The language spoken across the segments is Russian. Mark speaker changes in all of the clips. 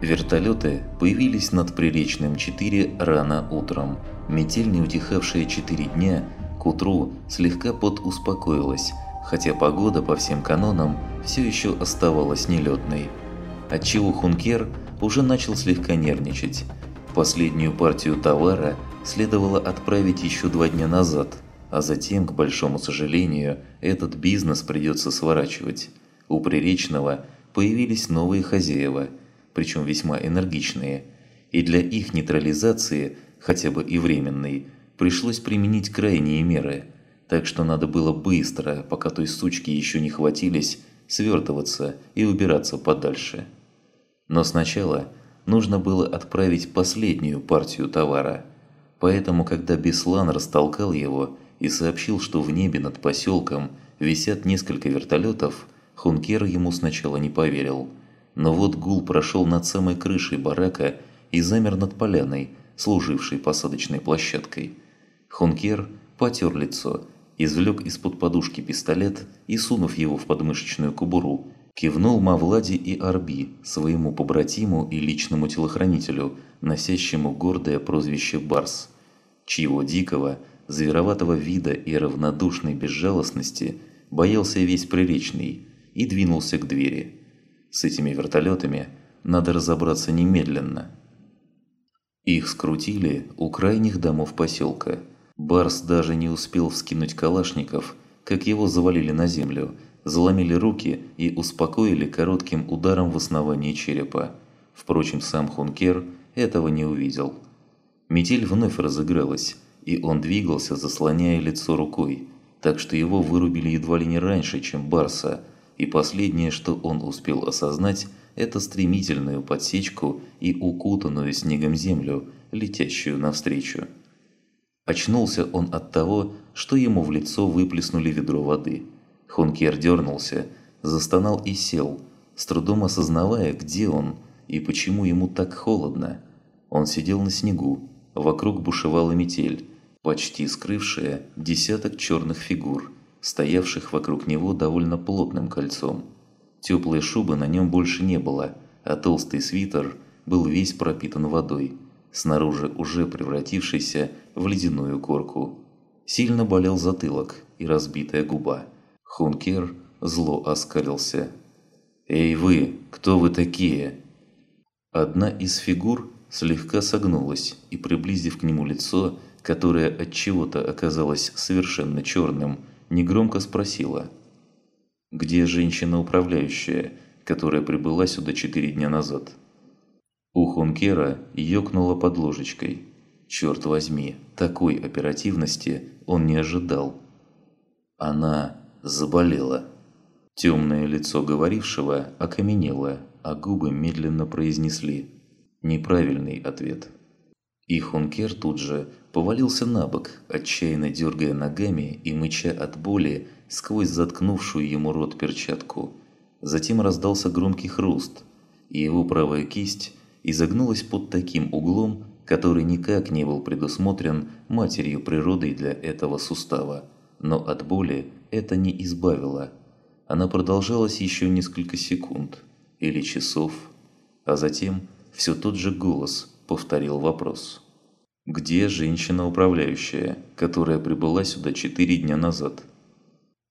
Speaker 1: Вертолеты появились над Приречным 4 рано утром. Метель, не утихавшая 4 дня, к утру слегка подуспокоилась, хотя погода по всем канонам все еще оставалась нелетной. Отчего Хункер уже начал слегка нервничать. Последнюю партию товара следовало отправить еще два дня назад, а затем, к большому сожалению, этот бизнес придется сворачивать. У Приречного появились новые хозяева, причем весьма энергичные, и для их нейтрализации, хотя бы и временной, пришлось применить крайние меры, так что надо было быстро, пока той сучки еще не хватились, свертываться и убираться подальше. Но сначала нужно было отправить последнюю партию товара. Поэтому, когда Беслан растолкал его и сообщил, что в небе над поселком висят несколько вертолетов, Хункер ему сначала не поверил. Но вот гул прошел над самой крышей барака и замер над поляной, служившей посадочной площадкой. Хункер потер лицо, извлек из-под подушки пистолет и, сунув его в подмышечную кобуру, кивнул Мавлади и Арби, своему побратиму и личному телохранителю, носящему гордое прозвище Барс, чьего дикого, звероватого вида и равнодушной безжалостности боялся весь Приречный, и двинулся к двери. С этими вертолетами надо разобраться немедленно. Их скрутили у крайних домов поселка. Барс даже не успел вскинуть калашников, как его завалили на землю, заломили руки и успокоили коротким ударом в основании черепа. Впрочем, сам Хункер этого не увидел. Метель вновь разыгралась, и он двигался, заслоняя лицо рукой, так что его вырубили едва ли не раньше, чем Барса – и последнее, что он успел осознать, это стремительную подсечку и укутанную снегом землю, летящую навстречу. Очнулся он от того, что ему в лицо выплеснули ведро воды. Хункер дернулся, застонал и сел, с трудом осознавая, где он и почему ему так холодно. Он сидел на снегу, вокруг бушевала метель, почти скрывшая десяток черных фигур – стоявших вокруг него довольно плотным кольцом. Теплой шубы на нем больше не было, а толстый свитер был весь пропитан водой, снаружи уже превратившийся в ледяную корку. Сильно болел затылок и разбитая губа. Хункер зло оскалился. «Эй вы, кто вы такие?» Одна из фигур слегка согнулась и, приблизив к нему лицо, которое от чего-то оказалось совершенно черным, негромко спросила. «Где женщина-управляющая, которая прибыла сюда четыре дня назад?» У Хункера ёкнула под ложечкой. Черт возьми, такой оперативности он не ожидал. Она заболела. Темное лицо говорившего окаменело, а губы медленно произнесли. Неправильный ответ. И Хункер тут же повалился на бок, отчаянно дергая ногами и мыча от боли сквозь заткнувшую ему рот перчатку. Затем раздался громкий хруст, и его правая кисть изогнулась под таким углом, который никак не был предусмотрен матерью природой для этого сустава. Но от боли это не избавило. Она продолжалась еще несколько секунд или часов, а затем все тот же голос – повторил вопрос. «Где женщина-управляющая, которая прибыла сюда четыре дня назад?»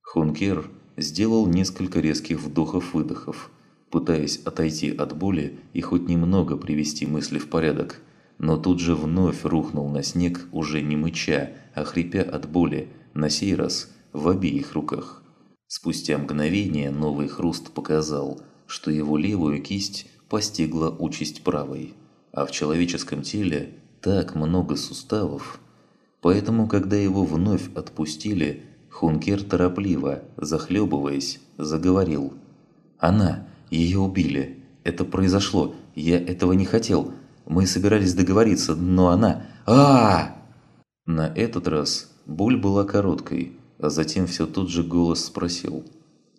Speaker 1: Хункер сделал несколько резких вдохов-выдохов, пытаясь отойти от боли и хоть немного привести мысли в порядок, но тут же вновь рухнул на снег, уже не мыча, а хрипя от боли, на сей раз в обеих руках. Спустя мгновение новый хруст показал, что его левую кисть постигла участь правой а в человеческом теле так много суставов. Поэтому, когда его вновь отпустили, Хункер торопливо, захлебываясь, заговорил. «Она! Ее убили! Это произошло! Я этого не хотел! Мы собирались договориться, но она... а, На этот раз боль была короткой, а затем все тот же голос спросил.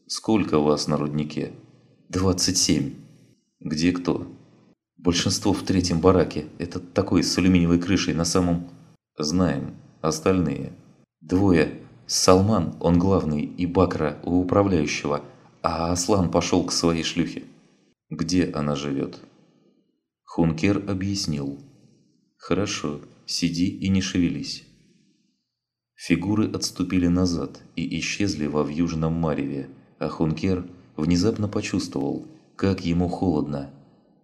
Speaker 1: «Сколько вас на руднике?» «Двадцать семь». «Где кто?» Большинство в третьем бараке. Это такой с алюминиевой крышей на самом... Знаем. Остальные. Двое. Салман, он главный, и Бакра у управляющего. А Аслан пошел к своей шлюхе. Где она живет? Хункер объяснил. «Хорошо, сиди и не шевелись». Фигуры отступили назад и исчезли во вьюжном мареве, а Хункер внезапно почувствовал, как ему холодно.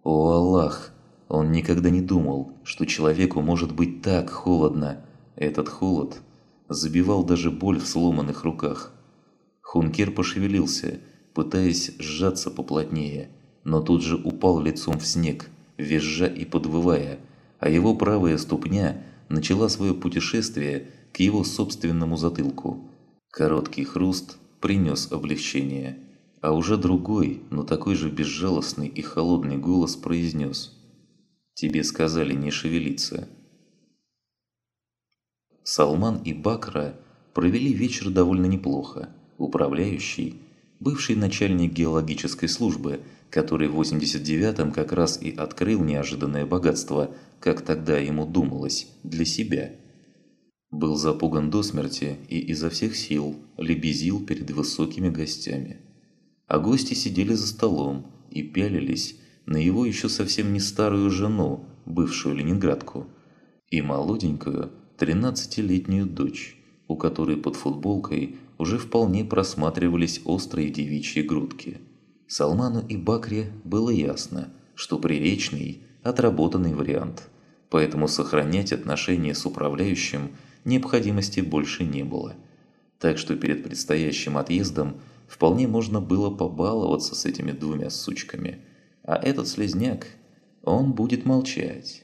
Speaker 1: О Аллах! Он никогда не думал, что человеку может быть так холодно. Этот холод забивал даже боль в сломанных руках. Хункер пошевелился, пытаясь сжаться поплотнее, но тут же упал лицом в снег, визжа и подвывая, а его правая ступня начала свое путешествие к его собственному затылку. Короткий хруст принес облегчение, а уже другой, но такой же безжалостный и холодный голос произнес «Тебе сказали не шевелиться». Салман и Бакра провели вечер довольно неплохо. Управляющий, бывший начальник геологической службы, который в 89-м как раз и открыл неожиданное богатство, как тогда ему думалось, для себя. Был запуган до смерти и изо всех сил лебезил перед высокими гостями. А гости сидели за столом и пялились на его еще совсем не старую жену, бывшую ленинградку, и молоденькую, 13-летнюю дочь, у которой под футболкой уже вполне просматривались острые девичьи грудки. Салману и Бакре было ясно, что Приречный – отработанный вариант, поэтому сохранять отношения с управляющим необходимости больше не было. Так что перед предстоящим отъездом вполне можно было побаловаться с этими двумя сучками, а этот слезняк, он будет молчать.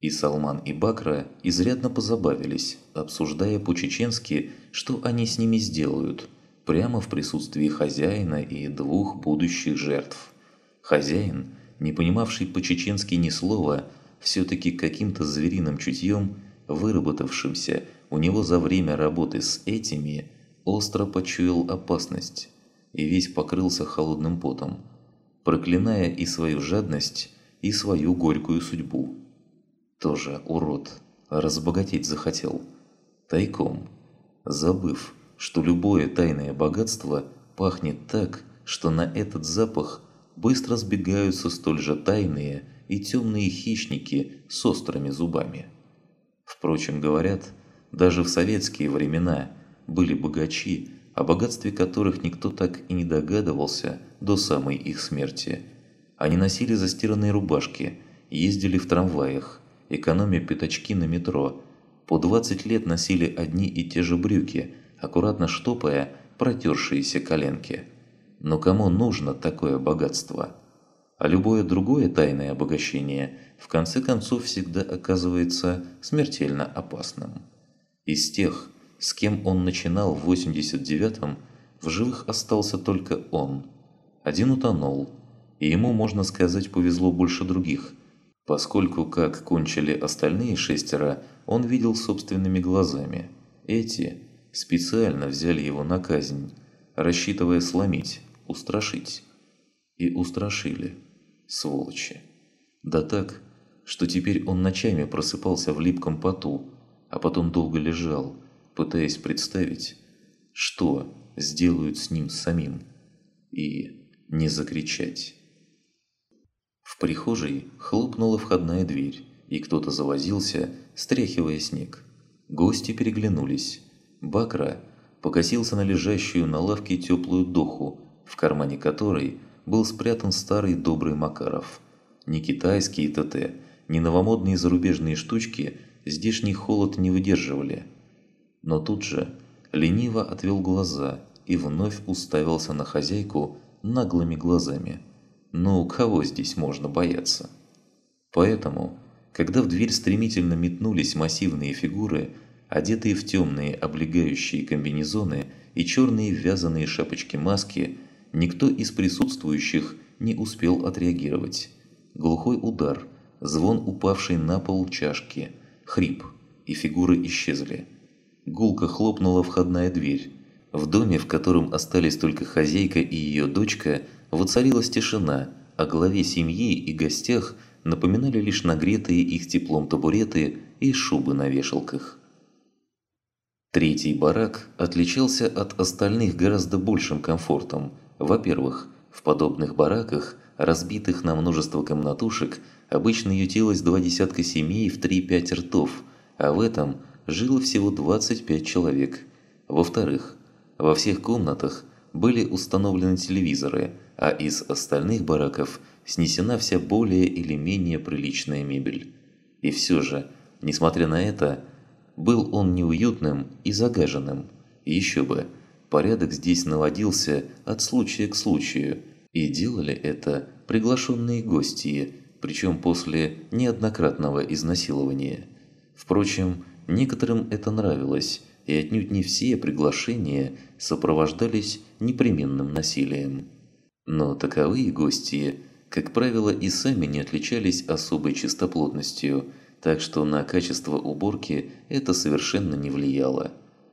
Speaker 1: И Салман и Бакра изрядно позабавились, обсуждая по-чеченски, что они с ними сделают, прямо в присутствии хозяина и двух будущих жертв. Хозяин, не понимавший по-чеченски ни слова, все-таки каким-то звериным чутьем, выработавшимся у него за время работы с этими, остро почуял опасность и весь покрылся холодным потом, проклиная и свою жадность, и свою горькую судьбу. Тоже урод. Разбогатеть захотел. Тайком. Забыв, что любое тайное богатство пахнет так, что на этот запах быстро сбегаются столь же тайные и темные хищники с острыми зубами. Впрочем, говорят, даже в советские времена были богачи, о богатстве которых никто так и не догадывался до самой их смерти. Они носили застиранные рубашки, ездили в трамваях, экономя пятачки на метро. По 20 лет носили одни и те же брюки, аккуратно штопая протершиеся коленки. Но кому нужно такое богатство? А любое другое тайное обогащение в конце концов всегда оказывается смертельно опасным. Из тех, с кем он начинал в 89-м, в живых остался только он. Один утонул, и ему, можно сказать, повезло больше других – поскольку как кончили остальные шестеро, он видел собственными глазами. Эти специально взяли его на казнь, рассчитывая сломить, устрашить. И устрашили, сволочи. Да так, что теперь он ночами просыпался в липком поту, а потом долго лежал, пытаясь представить, что сделают с ним самим, и не закричать. В прихожей хлопнула входная дверь, и кто-то завозился, стряхивая снег. Гости переглянулись. Бакра покосился на лежащую на лавке теплую доху, в кармане которой был спрятан старый добрый Макаров. Ни китайские ТТ, ни новомодные зарубежные штучки здешний холод не выдерживали. Но тут же лениво отвел глаза и вновь уставился на хозяйку наглыми глазами. Ну, кого здесь можно бояться? Поэтому, когда в дверь стремительно метнулись массивные фигуры, одетые в темные облегающие комбинезоны и черные вязаные шапочки-маски, никто из присутствующих не успел отреагировать. Глухой удар, звон упавшей на пол чашки, хрип, и фигуры исчезли. Гулко хлопнула входная дверь. В доме, в котором остались только хозяйка и ее дочка – Воцарилась тишина, а главе семьи и гостях напоминали лишь нагретые их теплом табуреты и шубы на вешалках. Третий барак отличался от остальных гораздо большим комфортом. Во-первых, в подобных бараках разбитых на множество комнатушек, обычно ютилось два десятка семей в 3-5 ртов, а в этом жило всего 25 человек. Во-вторых, во всех комнатах были установлены телевизоры, а из остальных бараков снесена вся более или менее приличная мебель. И все же, несмотря на это, был он неуютным и загаженным. Еще бы, порядок здесь наводился от случая к случаю, и делали это приглашенные гости, причем после неоднократного изнасилования. Впрочем, некоторым это нравилось, и отнюдь не все приглашения сопровождались непременным насилием. Но таковые гости, как правило, и сами не отличались особой чистоплотностью, так что на качество уборки это совершенно не влияло.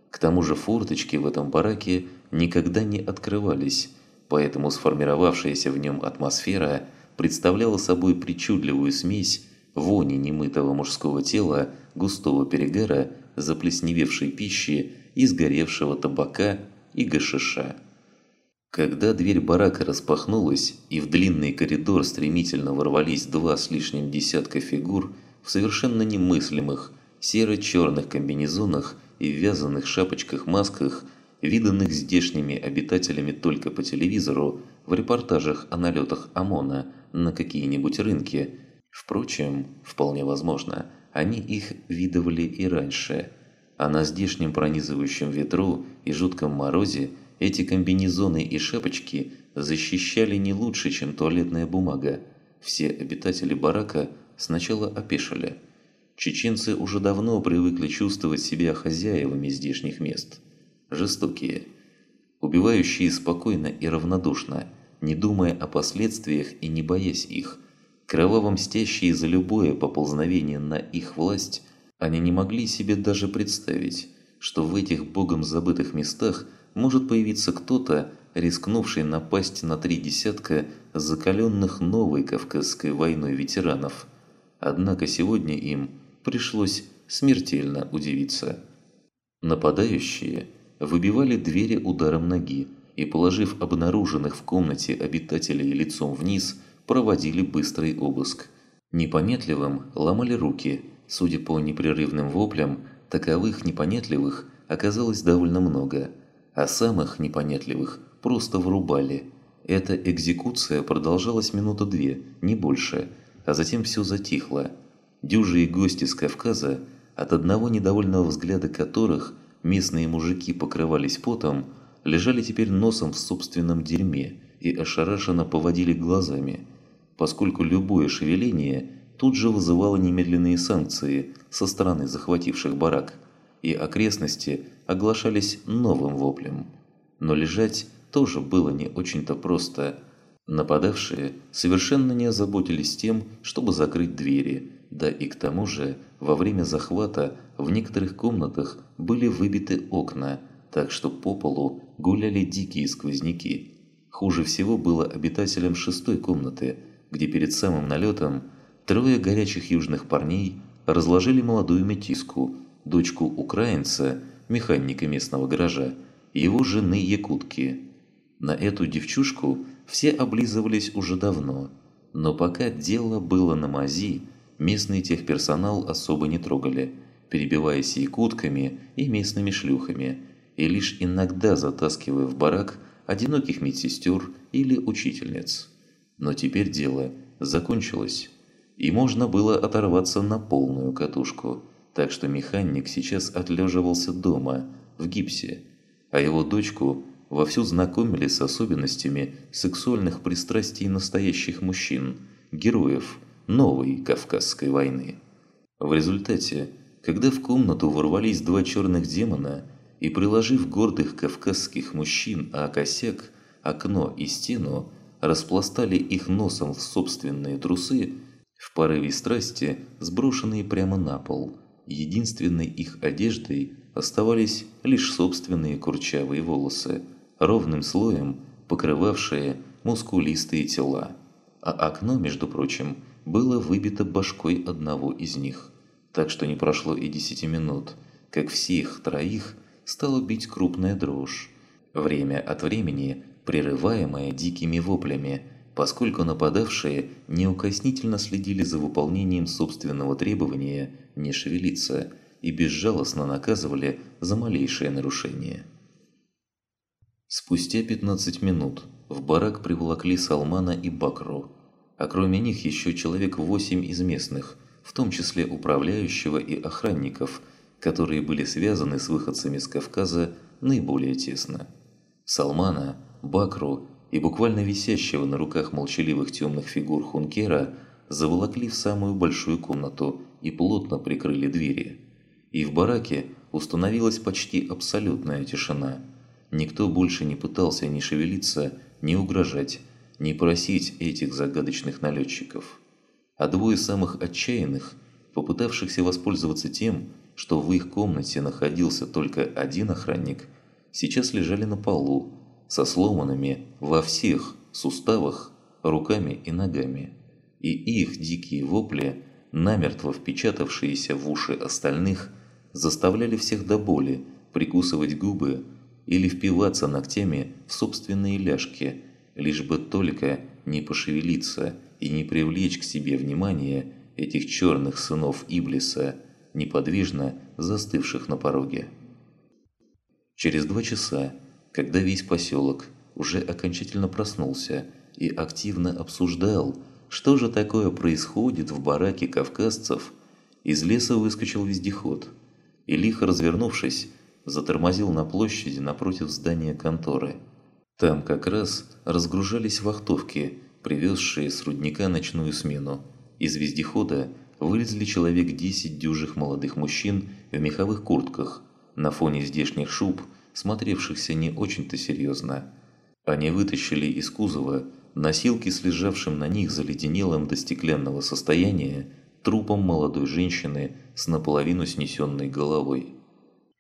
Speaker 1: К тому же форточки в этом бараке никогда не открывались, поэтому сформировавшаяся в нем атмосфера представляла собой причудливую смесь вони немытого мужского тела, густого перегара, заплесневевшей пищи и сгоревшего табака и гашиша. Когда дверь барака распахнулась, и в длинный коридор стремительно ворвались два с лишним десятка фигур в совершенно немыслимых серо-черных комбинезонах и вязаных шапочках-масках, виданных здешними обитателями только по телевизору в репортажах о налетах ОМОНа на какие-нибудь рынки. Впрочем, вполне возможно, они их видывали и раньше. А на здешнем пронизывающем ветру и жутком морозе эти комбинезоны и шапочки защищали не лучше, чем туалетная бумага. Все обитатели барака сначала опешили. Чеченцы уже давно привыкли чувствовать себя хозяевами здешних мест – жестокие, убивающие спокойно и равнодушно, не думая о последствиях и не боясь их, кроваво мстящие за любое поползновение на их власть, они не могли себе даже представить, что в этих богом забытых местах может появиться кто-то, рискнувший напасть на три десятка закаленных новой Кавказской войной ветеранов. Однако сегодня им пришлось смертельно удивиться. Нападающие – выбивали двери ударом ноги и, положив обнаруженных в комнате обитателей лицом вниз, проводили быстрый обыск. Непонятливым ломали руки, судя по непрерывным воплям, таковых непонятливых оказалось довольно много, а самых непонятливых просто врубали. Эта экзекуция продолжалась минута две, не больше, а затем все затихло. Дюжие гости с Кавказа, от одного недовольного взгляда которых – Местные мужики покрывались потом, лежали теперь носом в собственном дерьме и ошарашенно поводили глазами, поскольку любое шевеление тут же вызывало немедленные санкции со стороны захвативших барак, и окрестности оглашались новым воплем. Но лежать тоже было не очень-то просто. Нападавшие совершенно не озаботились тем, чтобы закрыть двери, да и к тому же во время захвата в некоторых комнатах были выбиты окна, так что по полу гуляли дикие сквозняки. Хуже всего было обитателям шестой комнаты, где перед самым налетом трое горячих южных парней разложили молодую метиску, дочку украинца, механика местного гаража, его жены якутки. На эту девчушку все облизывались уже давно, но пока дело было на мази, местный техперсонал особо не трогали, перебиваясь якутками и местными шлюхами, и лишь иногда затаскивая в барак одиноких медсестер или учительниц. Но теперь дело закончилось, и можно было оторваться на полную катушку, так что механик сейчас отлеживался дома, в гипсе, а его дочку вовсю знакомили с особенностями сексуальных пристрастий настоящих мужчин, героев – новой Кавказской войны. В результате, когда в комнату ворвались два черных демона и, приложив гордых кавказских мужчин о косяк, окно и стену, распластали их носом в собственные трусы, в порыве страсти, сброшенные прямо на пол. Единственной их одеждой оставались лишь собственные курчавые волосы, ровным слоем покрывавшие мускулистые тела. А окно, между прочим, было выбито башкой одного из них. Так что не прошло и десяти минут, как всех троих стала бить крупная дрожь, время от времени прерываемая дикими воплями, поскольку нападавшие неукоснительно следили за выполнением собственного требования не шевелиться и безжалостно наказывали за малейшее нарушение. Спустя 15 минут в барак приволокли Салмана и Бакру, а кроме них еще человек 8 из местных, в том числе управляющего и охранников, которые были связаны с выходцами с Кавказа наиболее тесно. Салмана, Бакру и буквально висящего на руках молчаливых темных фигур Хункера заволокли в самую большую комнату и плотно прикрыли двери. И в бараке установилась почти абсолютная тишина – Никто больше не пытался ни шевелиться, ни угрожать, ни просить этих загадочных налетчиков. А двое самых отчаянных, попытавшихся воспользоваться тем, что в их комнате находился только один охранник, сейчас лежали на полу, со сломанными во всех суставах руками и ногами. И их дикие вопли, намертво впечатавшиеся в уши остальных, заставляли всех до боли прикусывать губы, или впиваться ногтями в собственные ляжки, лишь бы только не пошевелиться и не привлечь к себе внимание этих черных сынов Иблиса, неподвижно застывших на пороге. Через два часа, когда весь поселок уже окончательно проснулся и активно обсуждал, что же такое происходит в бараке кавказцев, из леса выскочил вездеход и, лихо развернувшись, затормозил на площади напротив здания конторы. Там как раз разгружались вахтовки, привезшие с рудника ночную смену. Из вездехода вылезли человек 10 дюжих молодых мужчин в меховых куртках, на фоне здешних шуб, смотревшихся не очень-то серьезно. Они вытащили из кузова носилки с лежавшим на них заледенелым до стеклянного состояния трупом молодой женщины с наполовину снесенной головой.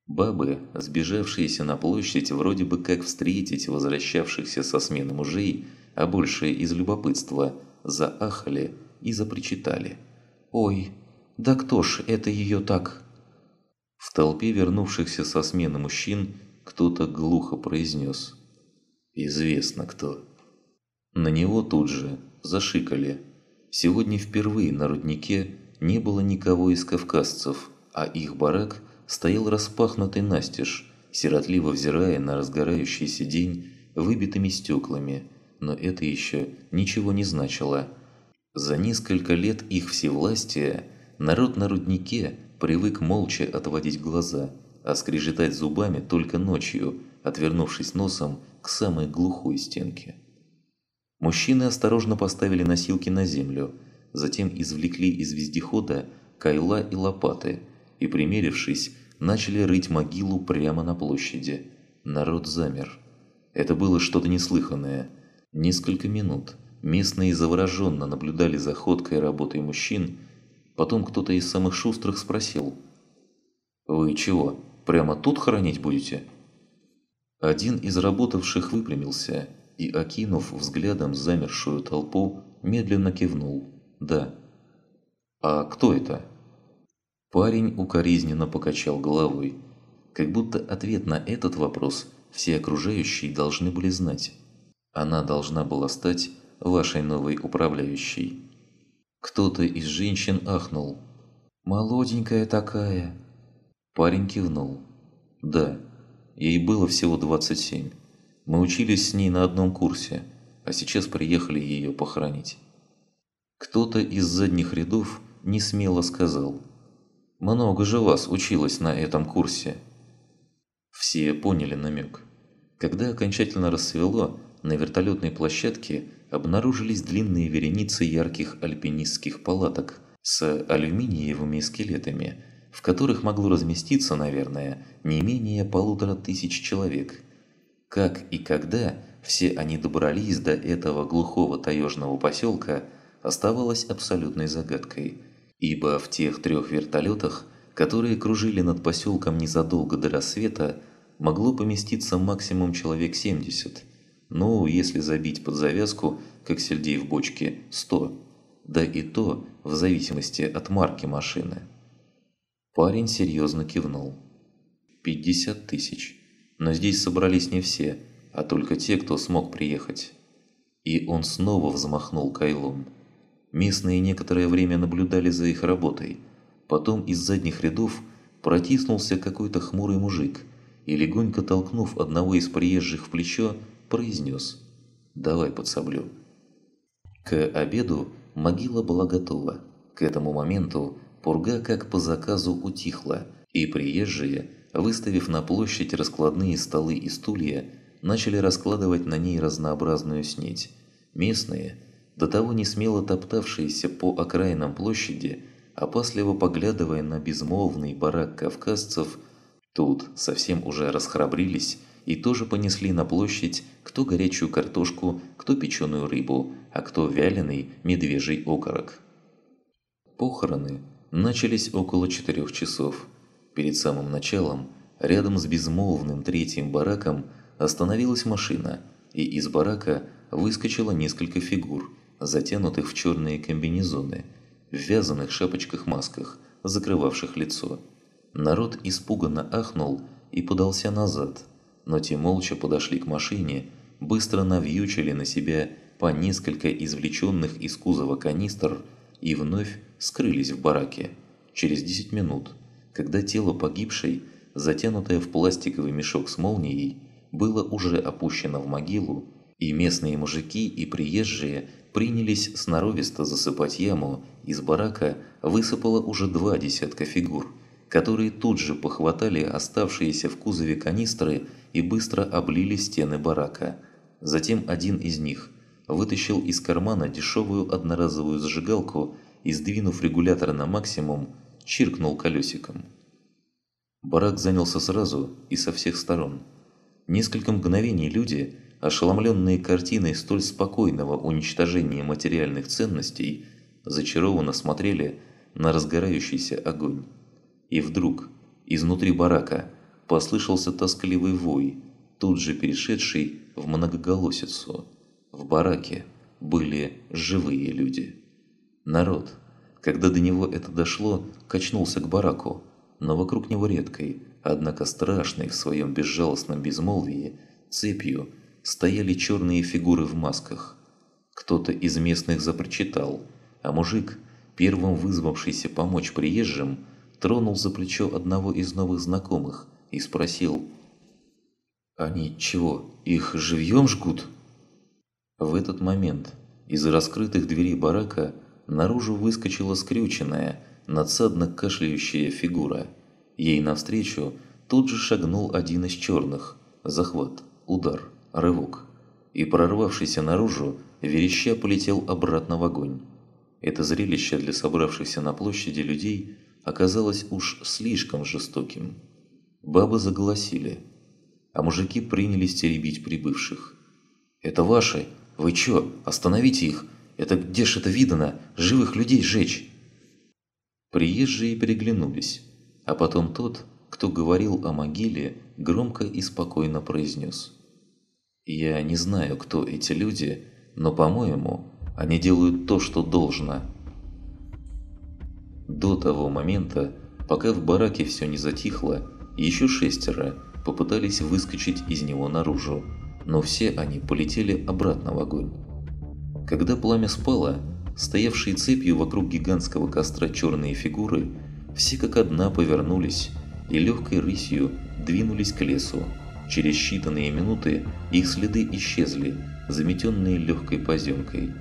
Speaker 1: Бабы, сбежавшиеся на площадь вроде бы как встретить возвращавшихся со смены мужей, а больше из любопытства, заахали и запричитали. «Ой, да кто ж это ее так?» В толпе вернувшихся со смены мужчин кто-то глухо произнес. «Известно кто». На него тут же зашикали. Сегодня впервые на руднике не было никого из кавказцев, а их барак – стоял распахнутый настежь, сиротливо взирая на разгорающийся день выбитыми стеклами, но это еще ничего не значило. За несколько лет их всевластия народ на руднике привык молча отводить глаза, а скрежетать зубами только ночью, отвернувшись носом к самой глухой стенке. Мужчины осторожно поставили носилки на землю, затем извлекли из вездехода кайла и лопаты – и, примерившись, начали рыть могилу прямо на площади. Народ замер. Это было что-то неслыханное. Несколько минут местные завороженно наблюдали за ходкой работой мужчин, потом кто-то из самых шустрых спросил. «Вы чего, прямо тут хоронить будете?» Один из работавших выпрямился и, окинув взглядом замершую толпу, медленно кивнул. «Да». «А кто это?» Парень укоризненно покачал головой, как будто ответ на этот вопрос все окружающие должны были знать. Она должна была стать вашей новой управляющей. Кто-то из женщин ахнул. «Молоденькая такая!» Парень кивнул. «Да, ей было всего 27. Мы учились с ней на одном курсе, а сейчас приехали ее похоронить». Кто-то из задних рядов не смело сказал – много же вас училось на этом курсе. Все поняли намек. Когда окончательно рассвело, на вертолетной площадке обнаружились длинные вереницы ярких альпинистских палаток с алюминиевыми скелетами, в которых могло разместиться, наверное, не менее полутора тысяч человек. Как и когда все они добрались до этого глухого таежного поселка, оставалось абсолютной загадкой – ибо в тех трех вертолетах, которые кружили над поселком незадолго до рассвета, могло поместиться максимум человек 70, ну, если забить под завязку, как сельдей в бочке, 100, да и то в зависимости от марки машины. Парень серьезно кивнул. 50 тысяч. Но здесь собрались не все, а только те, кто смог приехать. И он снова взмахнул кайлом. Местные некоторое время наблюдали за их работой. Потом из задних рядов протиснулся какой-то хмурый мужик и, легонько толкнув одного из приезжих в плечо, произнес «Давай подсоблю». К обеду могила была готова. К этому моменту пурга как по заказу утихла, и приезжие, выставив на площадь раскладные столы и стулья, начали раскладывать на ней разнообразную снедь. Местные, до того не смело топтавшиеся по окраинам площади, опасливо поглядывая на безмолвный барак кавказцев, тут совсем уже расхрабрились и тоже понесли на площадь кто горячую картошку, кто печеную рыбу, а кто вяленый медвежий окорок. Похороны начались около четырех часов. Перед самым началом, рядом с безмолвным третьим бараком, остановилась машина, и из барака выскочило несколько фигур, затянутых в черные комбинезоны, в вязаных шапочках-масках, закрывавших лицо. Народ испуганно ахнул и подался назад, но те молча подошли к машине, быстро навьючили на себя по несколько извлеченных из кузова канистр и вновь скрылись в бараке. Через 10 минут – когда тело погибшей, затянутое в пластиковый мешок с молнией, было уже опущено в могилу, и местные мужики и приезжие принялись сноровисто засыпать яму, из барака высыпало уже два десятка фигур, которые тут же похватали оставшиеся в кузове канистры и быстро облили стены барака. Затем один из них вытащил из кармана дешевую одноразовую зажигалку и, сдвинув регулятор на максимум, чиркнул колесиком. Барак занялся сразу и со всех сторон. Несколько мгновений люди, ошеломленные картиной столь спокойного уничтожения материальных ценностей, зачарованно смотрели на разгорающийся огонь. И вдруг, изнутри барака, послышался тоскливый вой, тут же перешедший в многоголосицу. В бараке были живые люди. Народ – когда до него это дошло, качнулся к бараку, но вокруг него редкой, однако страшной в своем безжалостном безмолвии, цепью стояли черные фигуры в масках. Кто-то из местных запрочитал, а мужик, первым вызвавшийся помочь приезжим, тронул за плечо одного из новых знакомых и спросил «Они чего, их живьем жгут?» В этот момент из раскрытых дверей барака наружу выскочила скрюченная, надсадно кашляющая фигура. Ей навстречу тут же шагнул один из черных. Захват, удар, рывок. И прорвавшийся наружу, вереща полетел обратно в огонь. Это зрелище для собравшихся на площади людей оказалось уж слишком жестоким. Бабы заголосили, а мужики принялись теребить прибывших. «Это ваши! Вы чё? Остановите их! Это где ж это видано? Живых людей сжечь!» Приезжие переглянулись, а потом тот, кто говорил о могиле, громко и спокойно произнес. «Я не знаю, кто эти люди, но, по-моему, они делают то, что должно». До того момента, пока в бараке все не затихло, еще шестеро попытались выскочить из него наружу, но все они полетели обратно в огонь. Когда пламя спало, стоявшие цепью вокруг гигантского костра черные фигуры все как одна повернулись и легкой рысью двинулись к лесу. Через считанные минуты их следы исчезли, заметенные легкой поземкой.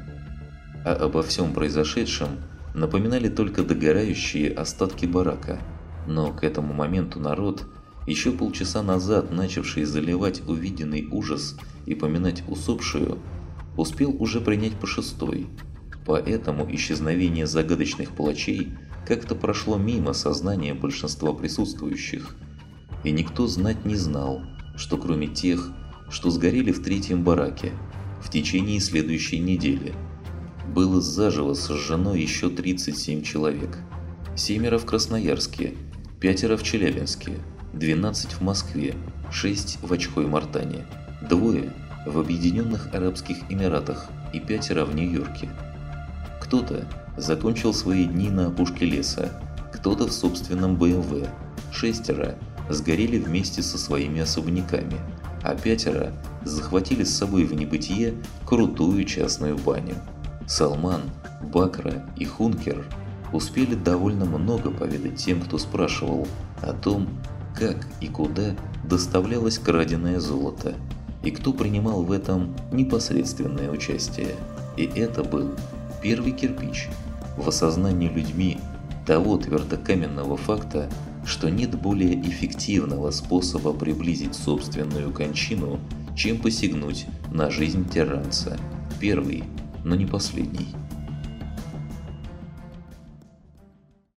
Speaker 1: А обо всем произошедшем напоминали только догорающие остатки барака. Но к этому моменту народ, еще полчаса назад начавший заливать увиденный ужас и поминать усопшую, успел уже принять по шестой, поэтому исчезновение загадочных палачей как-то прошло мимо сознания большинства присутствующих, и никто знать не знал, что кроме тех, что сгорели в третьем бараке в течение следующей недели, было заживо сожжено еще 37 человек, семеро в Красноярске, пятеро в Челябинске, 12 в Москве, 6 в Очкой-Мартане, двое – в Объединенных Арабских Эмиратах и пятеро в Нью-Йорке. Кто-то закончил свои дни на опушке леса, кто-то в собственном БМВ, шестеро сгорели вместе со своими особняками, а пятеро захватили с собой в небытие крутую частную баню. Салман, Бакра и Хункер успели довольно много поведать тем, кто спрашивал о том, как и куда доставлялось краденое золото, и кто принимал в этом непосредственное участие. И это был первый кирпич в осознании людьми того твердокаменного факта, что нет более эффективного способа приблизить собственную кончину, чем посягнуть на жизнь тиранца. Первый, но не последний.